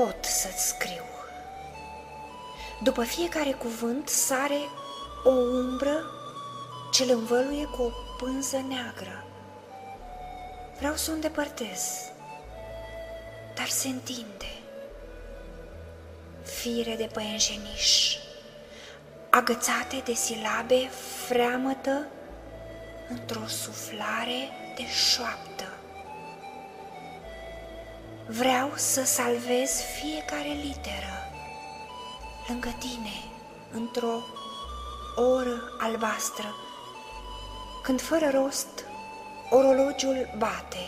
pot să-ți scriu. După fiecare cuvânt sare o umbră ce îl învăluie cu o pânză neagră. Vreau să o îndepărtez, dar se întinde. Fire de păienjeniș, agățate de silabe, freamătă într-o suflare de șoaptă. Vreau să salvez fiecare literă lângă tine, într-o oră albastră, când fără rost orologiul bate